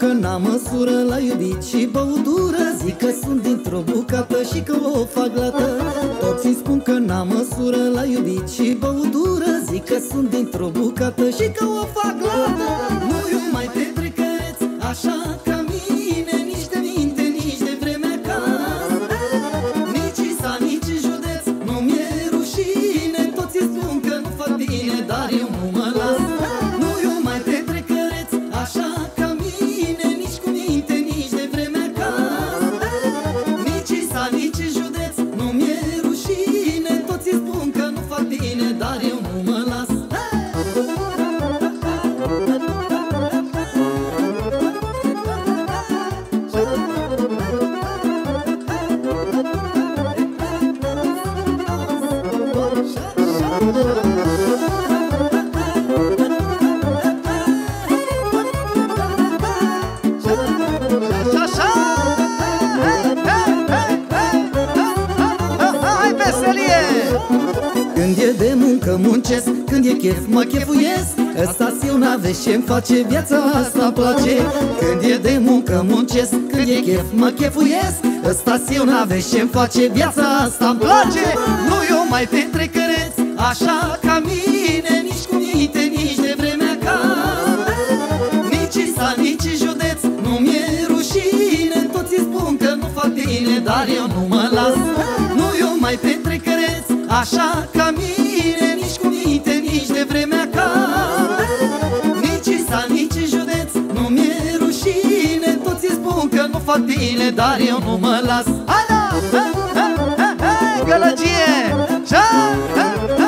că n-am măsură la iubit și băutură Zic că sunt dintr-o bucată și că o fac lată. Toți îmi spun că n-am măsură la iubit și băutură Zic că sunt dintr-o bucată și că o fac lată. Nu eu mai petrecăreț așa Când e de muncă muncesc, când e chef mă chefuiesc. Ăsta eu n-aveți ce-mi face, viața asta place. Când e de muncă muncesc, când e chef mă chefuiesc. Ăsta eu n-aveți ce-mi face, viața asta-mi place. Nu eu mai petrecăreț, așa ca mine Nici cu minte, nici de vremea ca Nici sa, nici județ, nu mi-e rușine Toți îmi spun că nu fac bine, dar eu nu mă las Nu eu mai petrecăreț, așa ca mine Nici cu minte, nici de vremea ca Nici sa, nici județ, nu mi-e rușine Toți îmi spun că nu fac bine, dar eu nu mă las Hai da! Ha, ha, ha, ha, Gălăgie! Șa!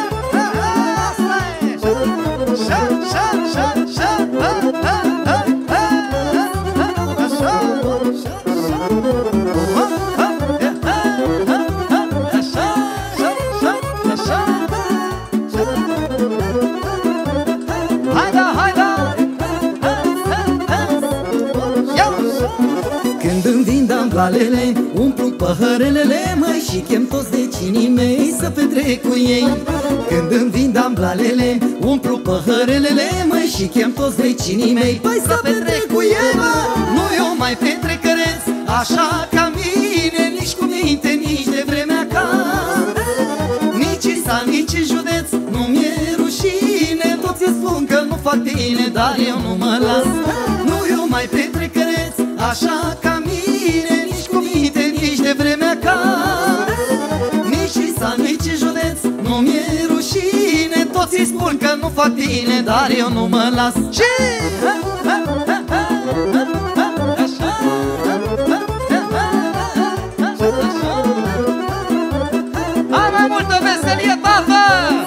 Kendim dinle. Îmi vin damblalele, umplu păhărelele Măi și chem toți vecinii mei să petrec cu ei. Când îmi vin damblalele, umplu păhărelele Măi și chem toți vecinii mei Păi să petrec cu ei, mă Nu eu mai petrecăresc așa ca mine Nici cu minte, nici de vremea ca. Nici sa, nici județ, nu mi-e rușine Toți îmi spun că nu fac bine, dar eu nu mă las. Nu eu mai petrecăreț, așa ca nu fac bine, dar eu nu mă las Și ha, ha, ha, ha, ha, ha, Așa ha, ha, ha, ha, ha, Așa Hai mai multă veselie, tată!